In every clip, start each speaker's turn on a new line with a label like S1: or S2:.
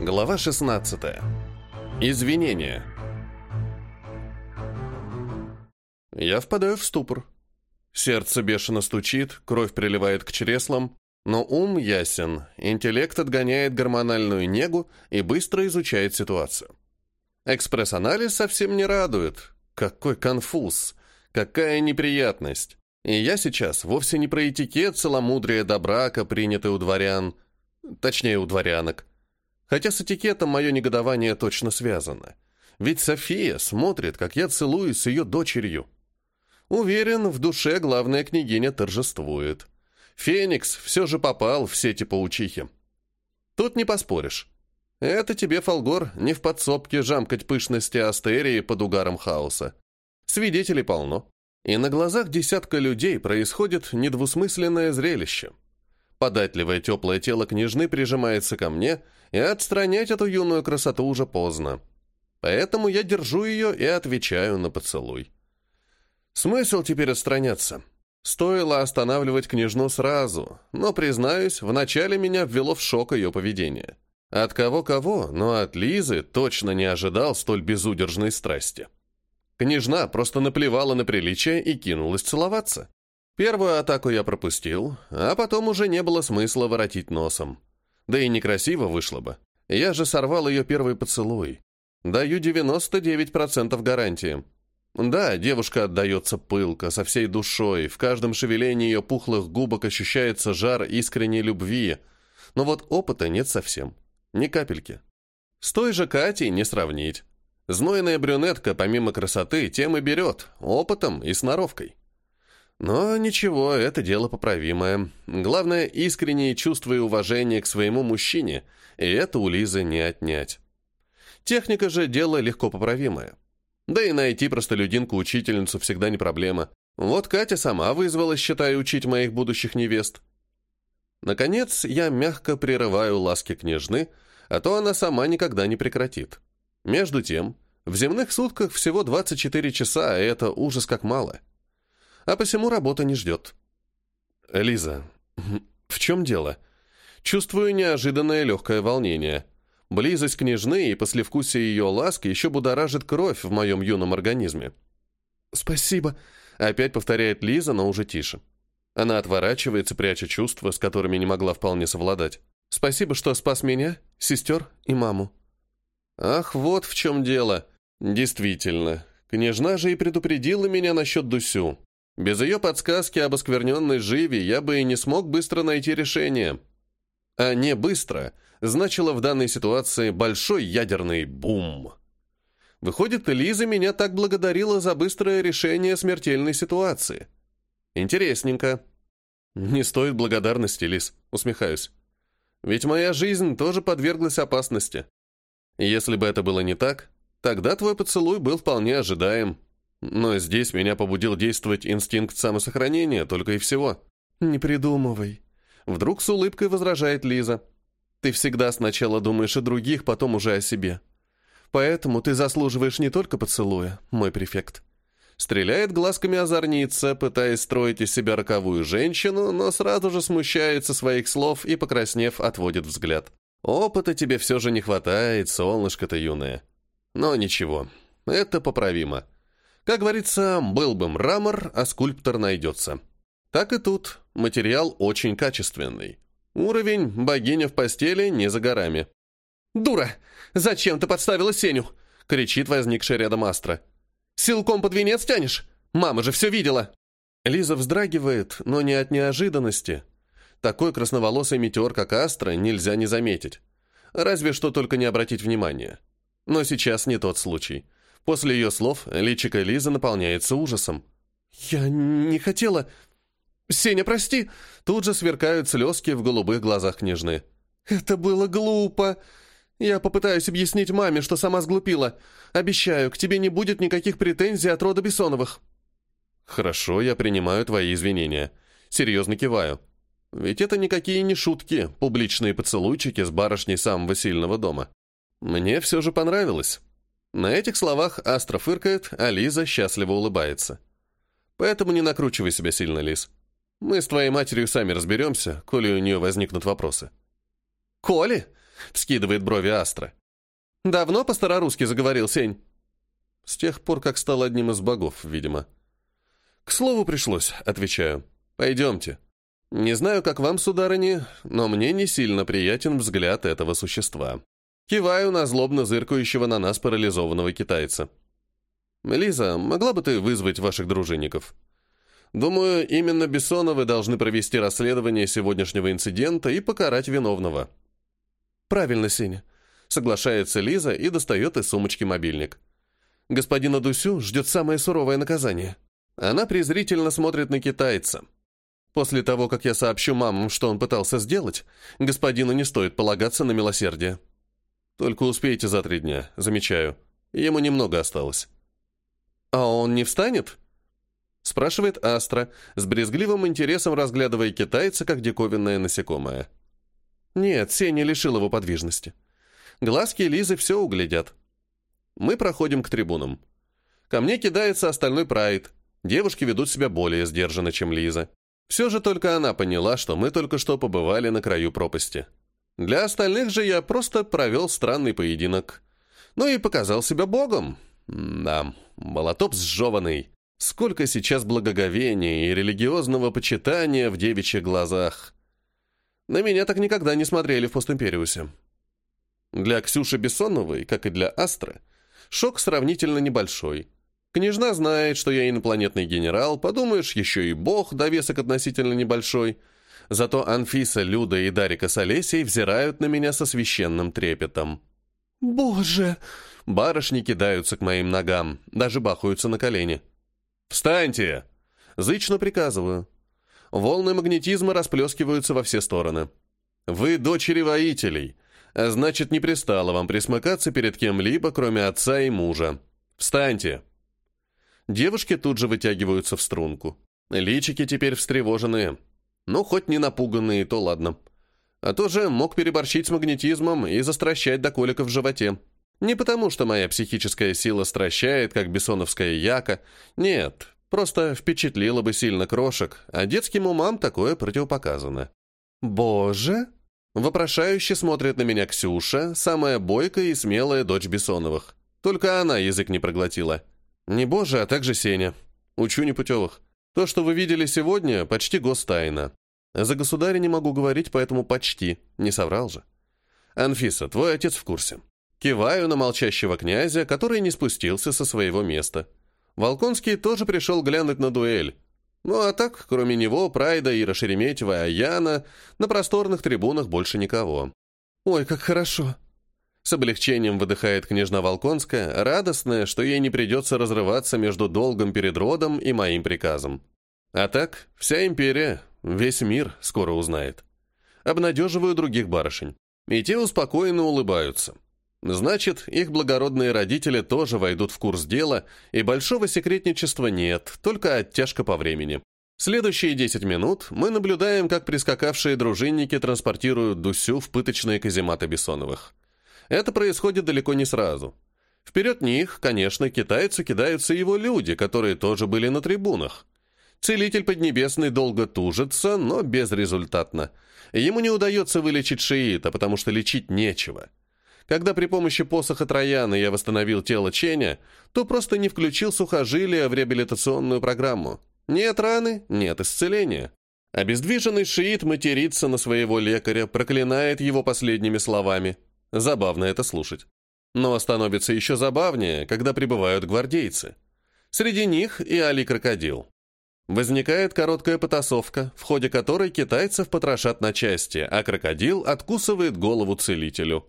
S1: Глава 16. Извинения. Я впадаю в ступор. Сердце бешено стучит, кровь приливает к чреслам, но ум ясен, интеллект отгоняет гормональную негу и быстро изучает ситуацию. Экспресс-анализ совсем не радует. Какой конфуз, какая неприятность. И я сейчас вовсе не про этикет целомудрия до брака, принятый у дворян, точнее, у дворянок. Хотя с этикетом мое негодование точно связано. Ведь София смотрит, как я целуюсь с ее дочерью. Уверен, в душе главная княгиня торжествует. Феникс все же попал в сети паучихи. Тут не поспоришь. Это тебе, Фолгор, не в подсобке жамкать пышности астерии под угаром хаоса. Свидетелей полно. И на глазах десятка людей происходит недвусмысленное зрелище. Податливое теплое тело княжны прижимается ко мне, и отстранять эту юную красоту уже поздно. Поэтому я держу ее и отвечаю на поцелуй. Смысл теперь отстраняться? Стоило останавливать княжну сразу, но, признаюсь, вначале меня ввело в шок ее поведение. От кого-кого, но от Лизы точно не ожидал столь безудержной страсти. Княжна просто наплевала на приличие и кинулась целоваться. Первую атаку я пропустил, а потом уже не было смысла воротить носом. Да и некрасиво вышло бы. Я же сорвал ее первый поцелуй. Даю 99% гарантии. Да, девушка отдается пылко, со всей душой, в каждом шевелении ее пухлых губок ощущается жар искренней любви, но вот опыта нет совсем. Ни капельки. С той же Катей не сравнить. Знойная брюнетка, помимо красоты, тем и берет, опытом и сноровкой. Но ничего, это дело поправимое. Главное, искреннее чувство и уважение к своему мужчине, и это у Лизы не отнять. Техника же дело легко поправимое. Да и найти простолюдинку-учительницу всегда не проблема. Вот Катя сама вызвалась, считай, учить моих будущих невест. Наконец, я мягко прерываю ласки княжны, а то она сама никогда не прекратит. Между тем, в земных сутках всего 24 часа, а это ужас как мало. А посему работа не ждет. Лиза, в чем дело? Чувствую неожиданное легкое волнение. Близость княжны и послевкусие ее ласки еще будоражит кровь в моем юном организме. «Спасибо», — опять повторяет Лиза, но уже тише. Она отворачивается, пряча чувства, с которыми не могла вполне совладать. «Спасибо, что спас меня, сестер и маму». Ах, вот в чем дело. Действительно, княжна же и предупредила меня насчет Дусю. Без ее подсказки об оскверненной живи я бы и не смог быстро найти решение. А не быстро значило в данной ситуации большой ядерный бум. Выходит, Лиза меня так благодарила за быстрое решение смертельной ситуации. Интересненько. Не стоит благодарности, Лиз, усмехаюсь. Ведь моя жизнь тоже подверглась опасности. Если бы это было не так, тогда твой поцелуй был вполне ожидаем. Но здесь меня побудил действовать инстинкт самосохранения, только и всего. «Не придумывай». Вдруг с улыбкой возражает Лиза. «Ты всегда сначала думаешь о других, потом уже о себе. Поэтому ты заслуживаешь не только поцелуя, мой префект». Стреляет глазками озорница, пытаясь строить из себя роковую женщину, но сразу же смущается своих слов и, покраснев, отводит взгляд. Опыта тебе все же не хватает, солнышко-то юное. Но ничего, это поправимо. Как говорится, был бы мрамор, а скульптор найдется. Так и тут, материал очень качественный. Уровень богиня в постели не за горами. «Дура! Зачем ты подставила Сеню?» — кричит возникшая рядом Астра. «Силком под венец тянешь? Мама же все видела!» Лиза вздрагивает, но не от неожиданности. Такой красноволосый метеор, как Астра, нельзя не заметить. Разве что только не обратить внимания. Но сейчас не тот случай. После ее слов личико Лизы наполняется ужасом. «Я не хотела...» «Сеня, прости!» Тут же сверкают слезки в голубых глазах княжны. «Это было глупо!» «Я попытаюсь объяснить маме, что сама сглупила. Обещаю, к тебе не будет никаких претензий от рода Бессоновых». «Хорошо, я принимаю твои извинения. Серьезно киваю. Ведь это никакие не шутки, публичные поцелуйчики с барышней самого сильного дома. Мне все же понравилось. На этих словах Астра фыркает, а Лиза счастливо улыбается. Поэтому не накручивай себя сильно, Лиз. Мы с твоей матерью сами разберемся, коли у нее возникнут вопросы. «Коли?» — вскидывает брови Астра. «Давно по-старорусски заговорил Сень?» «С тех пор, как стал одним из богов, видимо». «К слову пришлось», — отвечаю. «Пойдемте. Не знаю, как вам, сударыни, но мне не сильно приятен взгляд этого существа». Киваю на злобно зыркающего на нас парализованного китайца. «Лиза, могла бы ты вызвать ваших дружинников?» «Думаю, именно Бессоновы должны провести расследование сегодняшнего инцидента и покарать виновного». «Правильно, Сеня», — соглашается Лиза и достает из сумочки мобильник. «Господина Дусю ждет самое суровое наказание». Она презрительно смотрит на китайца. После того, как я сообщу мамам, что он пытался сделать, господину не стоит полагаться на милосердие. Только успейте за три дня, замечаю. Ему немного осталось. «А он не встанет?» спрашивает Астра, с брезгливым интересом разглядывая китайца, как диковинное насекомое. Нет, Сеня лишил его подвижности. Глазки Лизы все углядят. Мы проходим к трибунам. Ко мне кидается остальной прайд. Девушки ведут себя более сдержанно, чем Лиза. Все же только она поняла, что мы только что побывали на краю пропасти. Для остальных же я просто провел странный поединок. Ну и показал себя богом. Да, молотоп сжеванный. Сколько сейчас благоговения и религиозного почитания в девичьих глазах. На меня так никогда не смотрели в постимпериусе. Для Ксюши Бессоновой, как и для Астры, шок сравнительно небольшой. Княжна знает, что я инопланетный генерал, подумаешь, еще и бог, довесок относительно небольшой — Зато Анфиса, Люда и Дарика с Олесей взирают на меня со священным трепетом. «Боже!» Барышни кидаются к моим ногам, даже бахаются на колени. «Встаньте!» Зычно приказываю. Волны магнетизма расплескиваются во все стороны. «Вы дочери воителей, а значит, не пристало вам присмыкаться перед кем-либо, кроме отца и мужа. Встаньте!» Девушки тут же вытягиваются в струнку. Личики теперь встревоженные. Ну, хоть не напуганные, то ладно. А то же мог переборщить с магнетизмом и застращать до колика в животе. Не потому, что моя психическая сила стращает, как бессоновская яка. Нет, просто впечатлило бы сильно крошек, а детским умам такое противопоказано. «Боже!» Вопрошающе смотрит на меня Ксюша, самая бойкая и смелая дочь Бессоновых. Только она язык не проглотила. Не боже, а также Сеня. Учу непутевых. То, что вы видели сегодня, почти гостайна. За государя не могу говорить, поэтому почти. Не соврал же. Анфиса, твой отец в курсе. Киваю на молчащего князя, который не спустился со своего места. Волконский тоже пришел глянуть на дуэль. Ну а так, кроме него, Прайда, Ира Шереметьева и Аяна, на просторных трибунах больше никого. «Ой, как хорошо!» С облегчением выдыхает княжна Волконская, радостная, что ей не придется разрываться между долгом перед родом и моим приказом. А так, вся империя, весь мир скоро узнает. Обнадеживаю других барышень. И те успокоенно улыбаются. Значит, их благородные родители тоже войдут в курс дела, и большого секретничества нет, только оттяжка по времени. Следующие 10 минут мы наблюдаем, как прискакавшие дружинники транспортируют Дусю в пыточные казематы Бессоновых. Это происходит далеко не сразу. Вперед них, конечно, китайцы кидаются его люди, которые тоже были на трибунах. Целитель Поднебесный долго тужится, но безрезультатно. Ему не удается вылечить шиита, потому что лечить нечего. Когда при помощи посоха Трояна я восстановил тело Ченя, то просто не включил сухожилия в реабилитационную программу. Нет раны, нет исцеления. Обездвиженный шиит матерится на своего лекаря, проклинает его последними словами – Забавно это слушать. Но становится еще забавнее, когда прибывают гвардейцы. Среди них и Али-крокодил. Возникает короткая потасовка, в ходе которой китайцев потрошат на части, а крокодил откусывает голову целителю.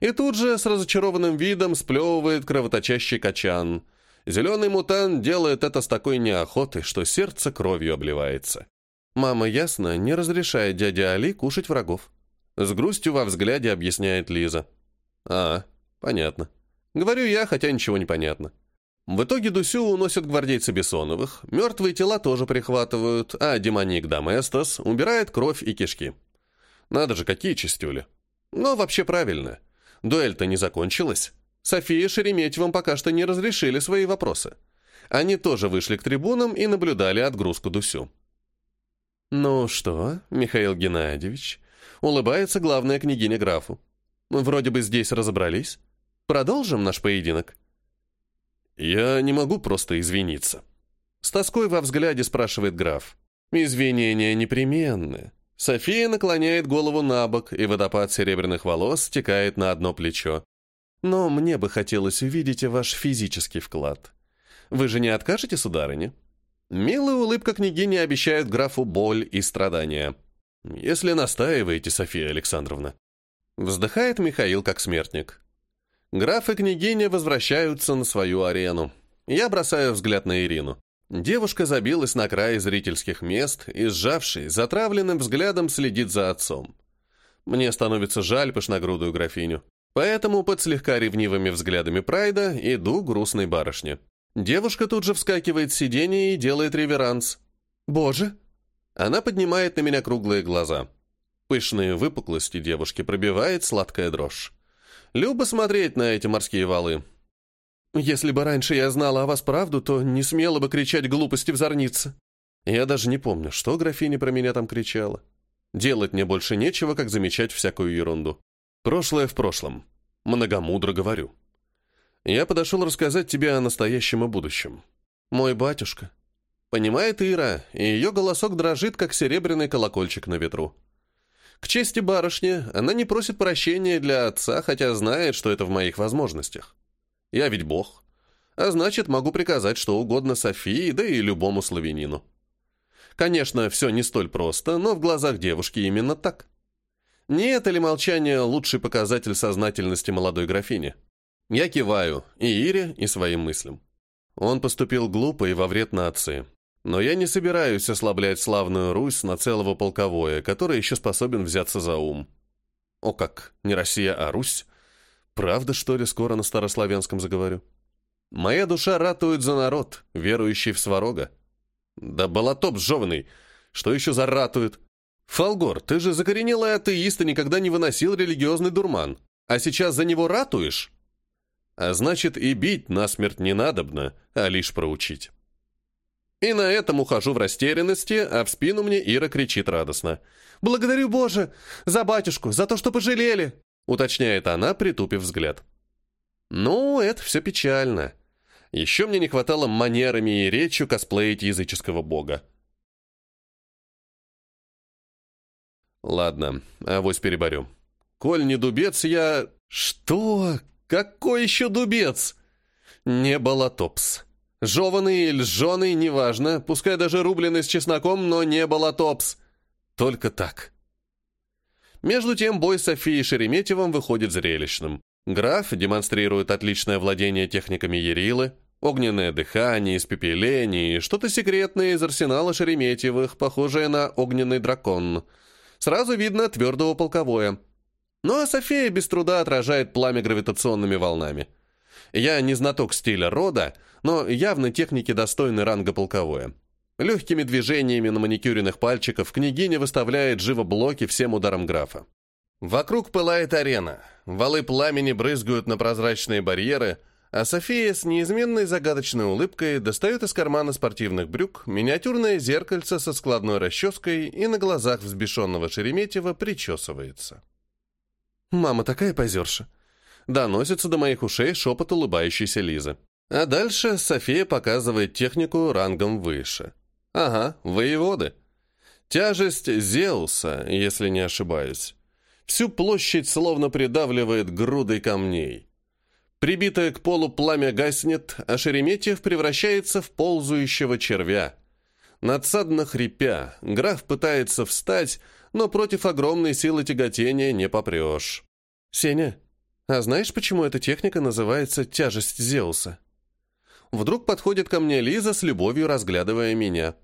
S1: И тут же с разочарованным видом сплевывает кровоточащий качан. Зеленый мутант делает это с такой неохотой, что сердце кровью обливается. Мама ясно не разрешает дяде Али кушать врагов. С грустью во взгляде объясняет Лиза. А, понятно. Говорю я, хотя ничего не понятно. В итоге Дусю уносят гвардейцы Бессоновых, мертвые тела тоже прихватывают, а демоник Доместос убирает кровь и кишки. Надо же, какие чистюли. Но вообще правильно. Дуэль-то не закончилась. София и Шереметьевым пока что не разрешили свои вопросы. Они тоже вышли к трибунам и наблюдали отгрузку Дусю. «Ну что, Михаил Геннадьевич, Улыбается главная княгиня графу. Вроде бы здесь разобрались. Продолжим наш поединок?» «Я не могу просто извиниться». С тоской во взгляде спрашивает граф. «Извинения непременны». София наклоняет голову на бок, и водопад серебряных волос стекает на одно плечо. «Но мне бы хотелось увидеть ваш физический вклад. Вы же не откажете, сударыня?» Милая улыбка княгини обещает графу боль и страдания. «Если настаиваете, София Александровна». Вздыхает Михаил как смертник. Граф и княгиня возвращаются на свою арену. Я бросаю взгляд на Ирину. Девушка забилась на край зрительских мест и, сжавший, затравленным взглядом следит за отцом. Мне становится жаль пышногрудую графиню. Поэтому под слегка ревнивыми взглядами Прайда иду грустной барышне. Девушка тут же вскакивает с сиденья и делает реверанс. «Боже!» Она поднимает на меня круглые глаза. Пышные выпуклости девушки пробивает сладкая дрожь. Любо смотреть на эти морские валы. Если бы раньше я знала о вас правду, то не смела бы кричать глупости в зорнице. Я даже не помню, что графиня про меня там кричала. Делать мне больше нечего, как замечать всякую ерунду. Прошлое в прошлом. Многомудро говорю. Я подошел рассказать тебе о настоящем и будущем. Мой батюшка. Понимает Ира, и ее голосок дрожит, как серебряный колокольчик на ветру. К чести барышни, она не просит прощения для отца, хотя знает, что это в моих возможностях. Я ведь бог. А значит, могу приказать что угодно Софии, да и любому славянину. Конечно, все не столь просто, но в глазах девушки именно так. Не это ли молчание лучший показатель сознательности молодой графини? Я киваю и Ире, и своим мыслям. Он поступил глупо и во вред нации. Но я не собираюсь ослаблять славную Русь на целого полковое, который еще способен взяться за ум. О как, не Россия, а Русь? Правда, что ли, скоро на старославянском заговорю? Моя душа ратует за народ, верующий в Сварога. Да болотоп сжеванный, что еще за ратует? Фалгор, ты же закоренелый атеист и никогда не выносил религиозный дурман, а сейчас за него ратуешь? А значит, и бить насмерть не надобно, а лишь проучить. И на этом ухожу в растерянности, а в спину мне Ира кричит радостно. «Благодарю Боже! За батюшку! За то, что пожалели!» уточняет она, притупив взгляд. Ну, это все печально. Еще мне не хватало манерами и речью косплеить языческого бога. Ладно, авось переборю. Коль не дубец, я... Что? Какой еще дубец? Не болотопс. Жеванный или жженый, неважно, пускай даже рубленый с чесноком, но не болотопс. Только так. Между тем бой Софии Шереметьевым выходит зрелищным. Граф демонстрирует отличное владение техниками Ерилы, огненное дыхание, испепеление и что-то секретное из арсенала Шереметьевых, похожее на огненный дракон. Сразу видно твердого полковое. Ну а София без труда отражает пламя гравитационными волнами. Я не знаток стиля рода, но явно техники достойны ранга полковое. Легкими движениями на маникюренных пальчиков княгиня выставляет живо блоки всем ударом графа. Вокруг пылает арена, валы пламени брызгают на прозрачные барьеры, а София с неизменной загадочной улыбкой достает из кармана спортивных брюк миниатюрное зеркальце со складной расческой и на глазах взбешенного Шереметьева причесывается. «Мама такая позерша!» Доносится до моих ушей шепот улыбающейся Лизы. А дальше София показывает технику рангом выше. Ага, воеводы. Тяжесть Зеуса, если не ошибаюсь. Всю площадь словно придавливает грудой камней. Прибитое к полу пламя гаснет, а Шереметьев превращается в ползающего червя. Надсадно хрипя, граф пытается встать, но против огромной силы тяготения не попрешь. «Сеня, а знаешь, почему эта техника называется «тяжесть Зеуса»?» Вдруг подходит ко мне Лиза с любовью, разглядывая меня.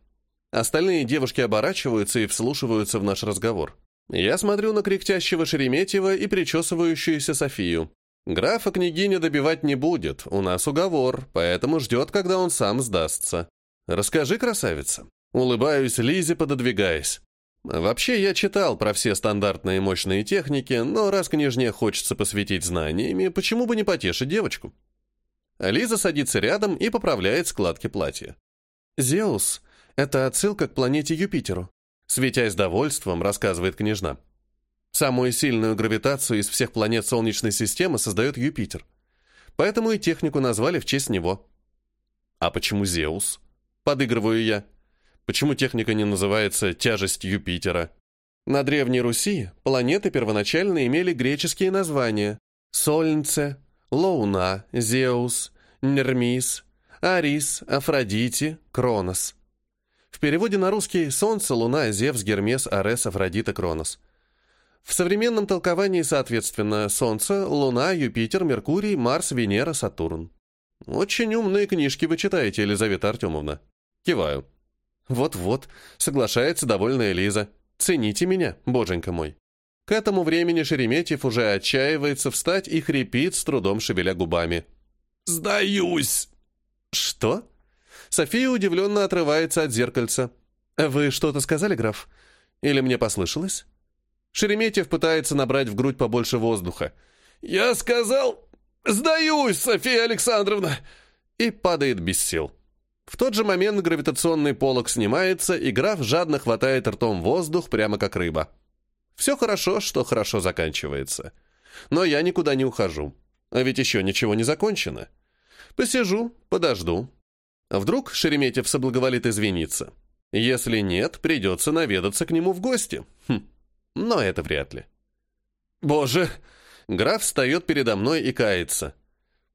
S1: Остальные девушки оборачиваются и вслушиваются в наш разговор. Я смотрю на кряхтящего Шереметьева и причесывающуюся Софию. Графа княгиня добивать не будет, у нас уговор, поэтому ждет, когда он сам сдастся. Расскажи, красавица. Улыбаюсь Лизе, пододвигаясь. Вообще, я читал про все стандартные мощные техники, но раз княжне хочется посвятить знаниями, почему бы не потешить девочку? Лиза садится рядом и поправляет складки платья. «Зеус — это отсылка к планете Юпитеру», светясь довольством, рассказывает княжна. Самую сильную гравитацию из всех планет Солнечной системы создает Юпитер. Поэтому и технику назвали в честь него. А почему Зеус? Подыгрываю я. Почему техника не называется «тяжесть Юпитера»? На Древней Руси планеты первоначально имели греческие названия. Солнце, Луна, Зеус, Нермис, Арис, Афродити, Кронос. В переводе на русский «Солнце», «Луна», «Зевс», «Гермес», «Арес», «Афродита», «Кронос». В современном толковании, соответственно, Солнце, Луна, Юпитер, Меркурий, Марс, Венера, Сатурн. Очень умные книжки вы читаете, Елизавета Артемовна. Киваю. Вот-вот, соглашается довольная Лиза. Цените меня, боженька мой. К этому времени Шереметьев уже отчаивается встать и хрипит, с трудом шевеля губами. «Сдаюсь!» «Что?» София удивленно отрывается от зеркальца. «Вы что-то сказали, граф? Или мне послышалось?» Шереметьев пытается набрать в грудь побольше воздуха. «Я сказал, сдаюсь, София Александровна!» И падает без сил. В тот же момент гравитационный полог снимается, и граф жадно хватает ртом воздух, прямо как рыба. Все хорошо, что хорошо заканчивается. Но я никуда не ухожу. А ведь еще ничего не закончено. Посижу, подожду, Вдруг Шереметьев соблаговолит извиниться? Если нет, придется наведаться к нему в гости. Хм, но это вряд ли. «Боже!» Граф встает передо мной и кается.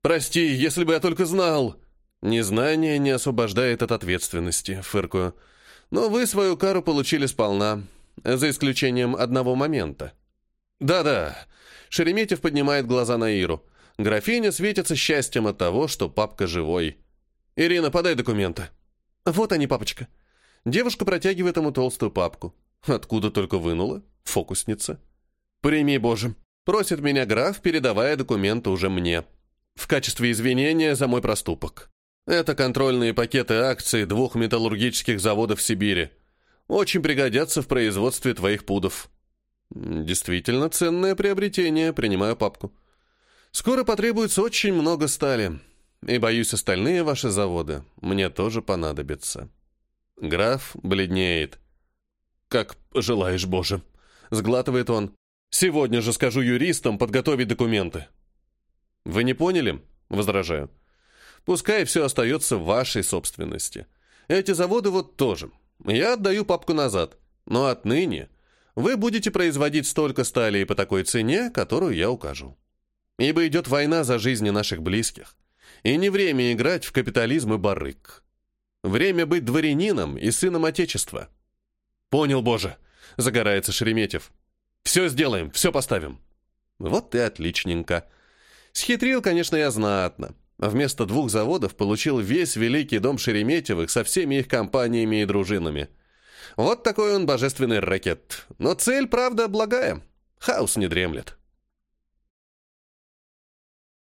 S1: «Прости, если бы я только знал!» «Незнание не освобождает от ответственности», — фыркую. «Но вы свою кару получили сполна, за исключением одного момента». «Да-да», — Шереметьев поднимает глаза на Иру. Графиня светится счастьем от того, что папка живой. «Ирина, подай документы». «Вот они, папочка». Девушка протягивает ему толстую папку. Откуда только вынула? Фокусница. «Прими, Боже». Просит меня граф, передавая документы уже мне. В качестве извинения за мой проступок. Это контрольные пакеты акций двух металлургических заводов в Сибири. Очень пригодятся в производстве твоих пудов. Действительно ценное приобретение, принимаю папку. Скоро потребуется очень много стали. И, боюсь, остальные ваши заводы мне тоже понадобятся. Граф бледнеет. «Как желаешь, Боже!» Сглатывает он. «Сегодня же скажу юристам подготовить документы». «Вы не поняли?» Возражаю. «Пускай все остается в вашей собственности. Эти заводы вот тоже. Я отдаю папку назад. Но отныне вы будете производить столько стали по такой цене, которую я укажу. Ибо идет война за жизни наших близких. И не время играть в капитализм и барык. Время быть дворянином и сыном Отечества. «Понял, Боже!» — загорается Шереметьев. «Все сделаем, все поставим». Вот и отличненько. Схитрил, конечно, я знатно. Вместо двух заводов получил весь великий дом Шереметьевых со всеми их компаниями и дружинами. Вот такой он божественный ракет. Но цель, правда, благая. Хаос не дремлет.